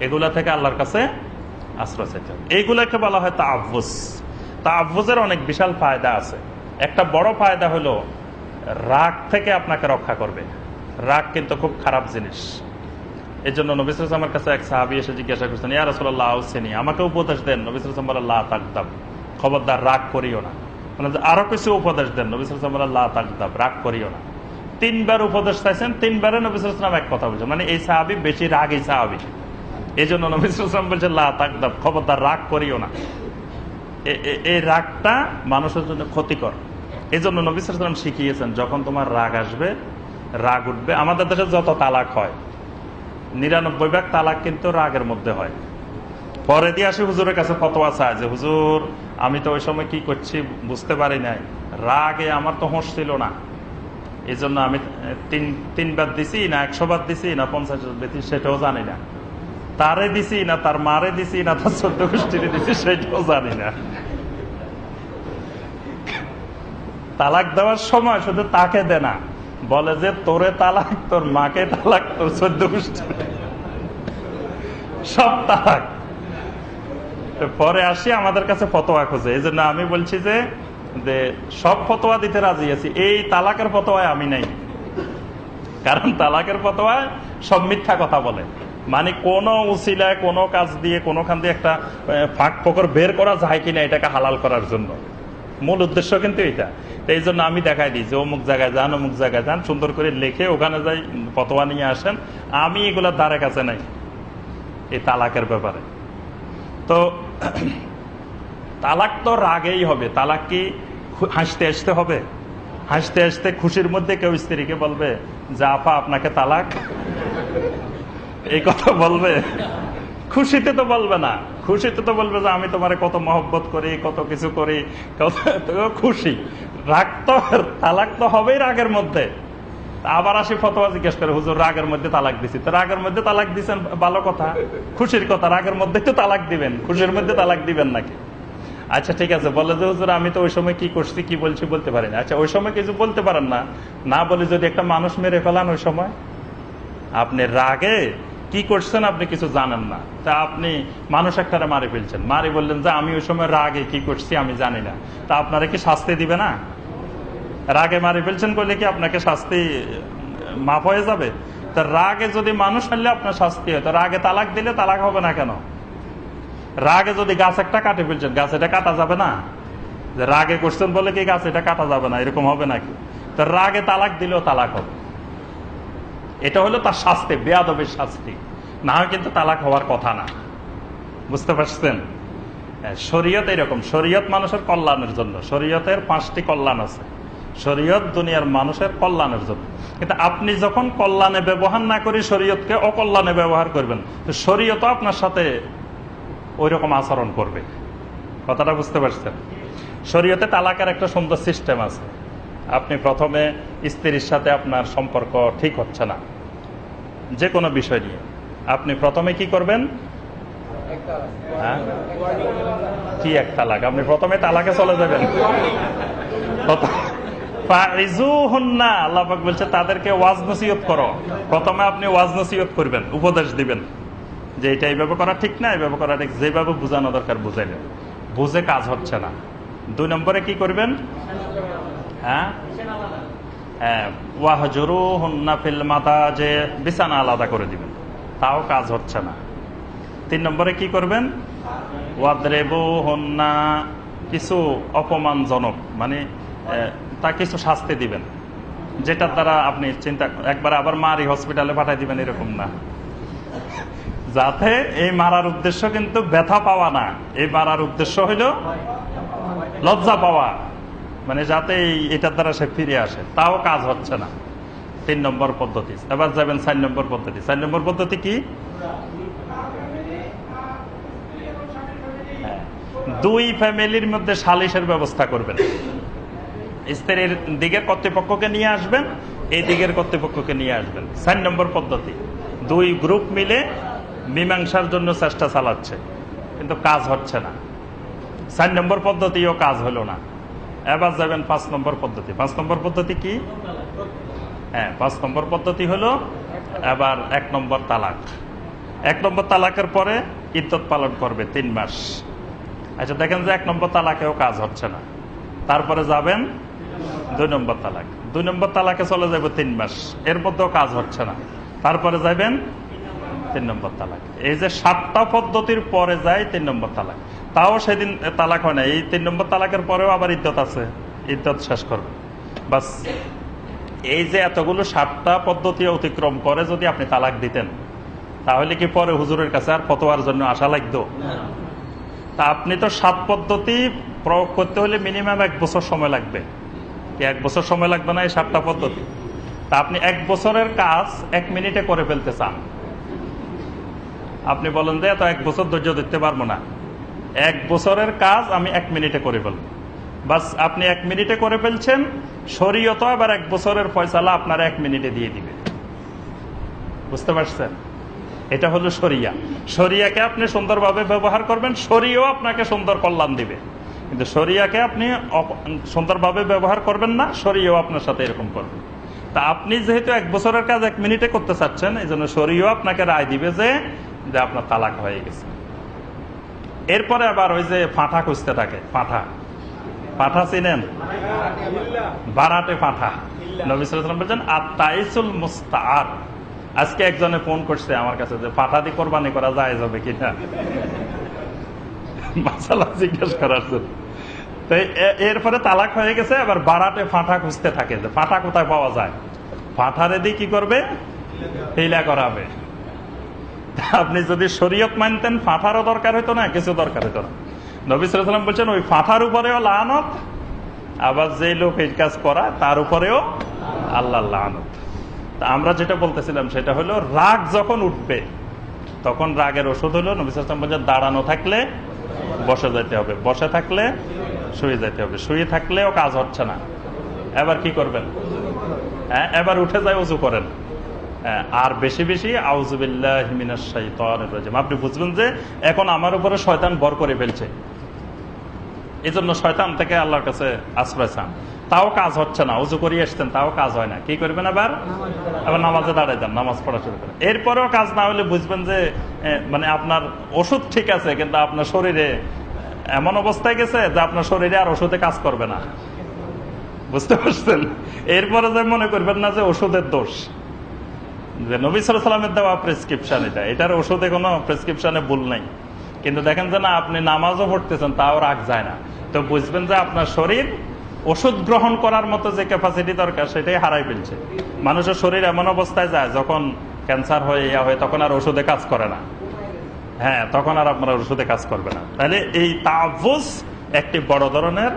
এগুলা থেকে আল্লাহর কাছে আশ্রয় চাইতে হবে। এইগুলাকে বলা হয় তাহবুজ তাহবুজের অনেক বিশাল ফায়দা আছে। একটা বড় ফায়দা হলো, রাগ থেকে আপনাকে রক্ষা করবে। রাগ কিন্তু খুব খারাপ জিনিস। এই জন্য নবিসুল আমার কাছে এক সাহাবি এসে জিজ্ঞাসা করছেন, ইয়া রসল্লাহ শ্রেণি আমাকে উপদেশ দেন। নবিসুল আল্লাহ তাকদাব। খবরদার, রাগ করিও না। মানে আরও কিছু উপদেশ দেন। নবিসুল আল্লাহ তাকদাব, রাগ করিও না। তিনবার উপদেশ চাইছেন, তিনবারে নবিসুল ইসলাম এক কথা বলছেন। মানে এই সাহাবি বেশি রাগই সাহাবি। এই জন্য নবিসুল বলছে লা তাকদাব, খবরদার, রাগ করিও না। এই রাগটা মানুষের জন্য ক্ষতিকর। এই জন্য নবিসুল শিখিয়েছেন, যখন তোমার রাগ আসবে, রাগ উঠবে। আমাদের দেশে যত তালাক হয়, নিরানব্বই ভাগ তালাক কিন্তু রাগের মধ্যে হয়। পরে দিয়ে আসি হুজুরের কাছে ফতোয়া চায় যে, হুজুর, আমি তো ওই সময় কি করছি বুঝতে পারি নাই। রাগে আমার তো হোঁশ ছিল না। এই জন্য আমি তিন, তিনবার দিছি না, একশো বার দিছি না, পঞ্চাশ দিছি, সেটাও জানি না। তারে দিছি না তার মারে দিছি না তার চোদ্দ গোষ্ঠীরে দিছি সেটাও জানি না। তালাক দেওয়ার সময় শুধু তাকে দে না, বলে যে তোরে তালাক, তোর মাকে তালাক, তোর চোদ্দ গোষ্ঠী। সব তালাক। পরে আসি আমাদের কাছে ফতোয়া খোঁজে। এই জন্য আমি বলছি যে সব ফতোয়া দিতে রাজি আছি। এই তালাকের ফতোয়ায় আমি নাই। কারণ তালাকের ফতোয়ায় সব মিথ্যা কথা বলে। মানে কোন উসিলায়, কোনো কাজ দিয়ে, কোনোখান দিয়ে একটা ফাঁক ফকর বের করা যায় কিনা এটাকে হালাল করার জন্য। মূল উদ্দেশ্য কিন্তু এটা। এই জন্য আমি দেখাই দিই যে অমুক জায়গায় যান, অমুক জায়গায় যান, সুন্দর করে লেখে ওখানে যাই, ফতোয়া নিয়ে আসেন। আমি এগুলোর দ্বারে কাছে নাই, এই তালাকের ব্যাপারে। তো তালাক তো রাগেই হবে। তালাক কি হাসতে আসতে হবে? হাসতে আসতে খুশির মধ্যে কেউ স্ত্রীকে বলবে, যে আপা, আপনাকে তালাক? এই কথা বলবে? খুশিতে তো বলবে না। খুশিতে তো বলবে যে আমি তোমার কত মহব্বত করি, কত কিছু করি খুশি। রাগ তো, তালাক তো হবেই রাগের মধ্যে। আবার আসি ফতোয়া জিজ্ঞেস করে, হুজুর, রাগের মধ্যে তালাক দিছি। তো রাগের মধ্যে তালাক দিচ্ছেন ভালো কথা। খুশির কথা, রাগের মধ্যে তো তালাক দিবেন। খুশির মধ্যে তালাক দিবেন নাকি? আচ্ছা ঠিক আছে, বলে যে, হুজুর, আমি তো ওই সময় কি করছি, কি বলছি বলতে পারি না। আচ্ছা ওই সময় কিছু বলতে পারেন না। না বলে যদি একটা মানুষ মেরে ফেলান ওই সময়? আপনি রাগে কি করছেন আপনি কিছু জানেন না। তা আপনি মানুষ একটা মারি ফেলছেন। মারি বললেন যে, আমি ওই সময় রাগে কি করছি আমি জানি না। তা আপনারা কি শাস্তি দিবে না? রাগে মারি ফেলছেন বলে কি আপনাকে শাস্তি মাফ হয়ে যাবে? তা রাগে যদি মানুষ হারলে আপনার শাস্তি হয়। তো রাগে তালাক দিলে তালাক হবে না কেন? রাগে যদি গাছ একটা কাটে ফেলছেন, গাছ এটা কাটা যাবে না? রাগে করছেন বলে কি গাছ এটা কাটা যাবে না? এরকম হবে নাকি? তো রাগে তালাক দিলেও তালাক হবে। এটা হলো তার শাস্তি, বেয়াদবের শাস্তি। না হয় কিন্তু তালাক হওয়ার কথা না। বুঝতে পারছেন? শরীয়ত এরকম। শরীয়ত মানুষের কল্যাণের জন্য। শরীয়তের পাঁচটি কল্যাণ আছে। শরীয়ত দুনিয়ার মানুষের কল্যাণের জন্য। কিন্তু আপনি যখন কল্যাণে ব্যবহার না করি শরীয়তকে অকল্যাণে ব্যবহার করবেন, তো শরীয়ত আপনার সাথে ওই রকম আচরণ করবে। কথাটা বুঝতে পারছেন? শরীয়তে তালাকের একটা সুন্দর সিস্টেম আছে। আপনি প্রথমে স্ত্রীর সাথে আপনার সম্পর্ক ঠিক হচ্ছে না। যে কোনো বিষয় নিয়ে। আপনি প্রথমে কি করবেন? হ্যাঁ? কি এক তালাক? আপনি প্রথমে তালাকে চলে যাবেন। আল্লাহাক বলছে, তাদেরকে ওয়াজ নসিয়ত করো। প্রথমে আপনি ওয়াজ নসিয়ত করবেন, উপদেশ দিবেন। যে এটা এইভাবে করা ঠিক না, এইভাবে করা ঠিক। যেভাবে বোঝানো দরকার, বুঝাইলেন। বুঝে কাজ হচ্ছে না। দুই নম্বরে কি করবেন? হ্যাঁ? ওয়াহজরু হন্না ফিল মাতা যে বিছানা আলাদা করে দিবেন। তাও কাজ হচ্ছে না। তিন নম্বরে কি করবেন? ওয়াদ্রেবু হন্না কিছু অপমানজনক মানে তা কিছু শাস্তি দিবেন। যেটার দ্বারা আপনি চিন্তা, একবার আবার মারি হসপিটালে পাঠাই দিবেন, এরকম না। যাতে এই মারার উদ্দেশ্য কিন্তু ব্যথা পাওয়া না। এই মারার উদ্দেশ্য হইল লজ্জা পাওয়া। মানে যাতে এটার দ্বারা সে ফিরে আসে, তাও কাজ হচ্ছে না। তিন নম্বর পদ্ধতি। এবার যাবেন চার নম্বর পদ্ধতি। চার নম্বর পদ্ধতি কি? দুই ফ্যামিলির মধ্যে সালিশের ব্যবস্থা করবেন। স্ত্রীর দিকের কর্তৃপক্ষকে নিয়ে আসবেন, এই দিকের কর্তৃপক্ষকে নিয়ে আসবেন। চার নম্বর পদ্ধতি। দুই গ্রুপ মিলে মীমাংসার জন্য চেষ্টা চালাচ্ছে, কিন্তু কাজ হচ্ছে না। চার নম্বর পদ্ধতিও কাজ হলো না। এবার যাবেন পাঁচ নম্বর পদ্ধতি। পাঁচ নম্বর পদ্ধতি কি? হ্যাঁ পাঁচ নম্বর পদ্ধতি হলো এবার এক নম্বর তালাক। এক নম্বর তালাকের পরে ইদ্যত পালন করবে তিন মাস। আচ্ছা দেখেন যে এক নম্বর তালাকেও কাজ হচ্ছে না। তারপরে যাবেন দুই নম্বর তালাক। দুই নম্বর তালাকে চলে যাব তিন মাস। এর মধ্যেও কাজ হচ্ছে না। তারপরে যাবেন তিন নম্বর তালাক। এই যে সাতটা পদ্ধতির পরে যায় তিন নম্বর তালাক। তাও সেদিন তালাক হয় না এই তিন নম্বর তালাকের পরেও আবার ইদ্যত আছে। ইদ্যত শেষ করবে বাস, এই যে এতগুলো সাতটা পদ্ধতি অতিক্রম করে যদি আপনি তালাক দিতেন, তাহলে কি পরে হুজুরের কাছে আর ফতোয়ার জন্য আশা লাগতো? তা আপনি তো সাত পদ্ধতি প্রয়োগ করতে হলে মিনিমাম এক বছর সময় লাগবে। এক বছর সময় লাগবে না এই সাতটা পদ্ধতি? তা আপনি এক বছরের কাজ এক মিনিটে করে ফেলতে চান। আপনি বলেন যে এত এক বছর ধৈর্য দিতে পারব না। এক বছরের কাজ আমি এক মিনিটে করে ফেলব। বাস আপনি এক মিনিটে করে ফেলছেন, শরীয়ত আবার এক বছরের ফয়সালা আপনার এক মিনিটে দিয়ে দিবে। বুঝতে পারছেন? এটা হলো শরিয়া। শরিয়াকে আপনি সুন্দরভাবে ব্যবহার করবেন শরীয় আপনাকে সুন্দর কল্যাণ দিবে। কিন্তু শরিয়াকে আপনি সুন্দরভাবে ব্যবহার করবেন না শরীয় আপনার সাথে এরকম করবে। তা আপনি যেহেতু এক বছরের কাজ এক মিনিটে করতে চাচ্ছেন, এই জন্য শরীয় আপনাকে রায় দিবে যে আপনার তালাক হয়ে গেছে। এরপরে আবার ওই যে ফাঁটা খুঁজতে থাকে ফাঁটা পাঠা চিনেন? বারাটে পাঠা নবিসাম বলছেন আত্মাইসুল মুস্তার আজকে একজনে ফোন করছে আমার কাছে যে পাঠা দিয়ে কোরবানি করা যায় যাবে কিনা মাসালা জিজ্ঞেস করার জন্য। তো এরপরে তালাক হয়ে গেছে, আবার বারাটে ফাঁটা খুঁজতে থাকে যে ফাঁটা কোথায় পাওয়া যায়? ফাঁটারে দিয়ে কি করবে? হিলা করাবে। আপনি যদি শরীয়ত মানতেন ফাঁটারও দরকার হতো না, কিছু দরকার হতো না। নবিসাম বলছেন, ওই ফাঁফার উপরেও লানত, আবার যে লোক এই কাজ করা তার উপরেও আল্লাহ লানত। আমরা যেটা বলতেছিলাম, সেটা হলো রাগ যখন উঠবে, তখন রাগের ওষুধ হলো নবিসাম বলছেন, দাঁড়ানো থাকলে বসে যাইতে হবে, বসে থাকলে শুয়ে যাইতে হবে, শুয়ে থাকলেও কাজ হচ্ছে না। এবার কি করবেন? হ্যাঁ এবার উঠে যায় উঁচু করেন। আর বেশি বেশি আউজুবিল্লাহিমিনাশাইতানির রাজিম। আপনি বুঝবেন যে এখন আমার উপরে শয়তান বর করে ফেলছে। এই জন্য শয়তান থেকে আল্লাহর কাছে আশ্রয় চান। তাও কাজ হচ্ছে না। উজু করিয়ে এসছেন তাও কাজ হয় না। কি করবেন আবার? আবার নামাজে দাঁড়ায় যান, নামাজ পড়া শুরু করেন। এরপরেও কাজ না হলে বুঝবেন যে মানে আপনার ওষুধ ঠিক আছে, কিন্তু আপনার শরীরে এমন অবস্থায় গেছে যে আপনার শরীরে আর ওষুধে কাজ করবে না। বুঝতে পারছেন? এরপরে যে মনে করবেন না যে ওষুধের দোষ। যে নবী সালামের দেওয়া প্রেসক্রিপশন এটা। এটার ওষুধে কোনো প্রেসক্রিপশনে ভুল নাই। কিন্তু দেখেন যে না, আপনি নামাজও পড়তেছেন, তাও রাগ যায় না। তো বুঝবেন যে আপনার শরীর ওষুধ গ্রহণ করার মতো যে ক্যাপাসিটি দরকার, সেটাই হারাই ফেলছে। মানুষের শরীর এমন অবস্থায় যায়, যখন ক্যান্সার হয়ে, ইয়া হয়, তখন আর ওষুধে কাজ করে না। হ্যাঁ তখন আর আপনার ওষুধে কাজ করবে না। তাহলে এই তাফুস একটি বড় ধরনের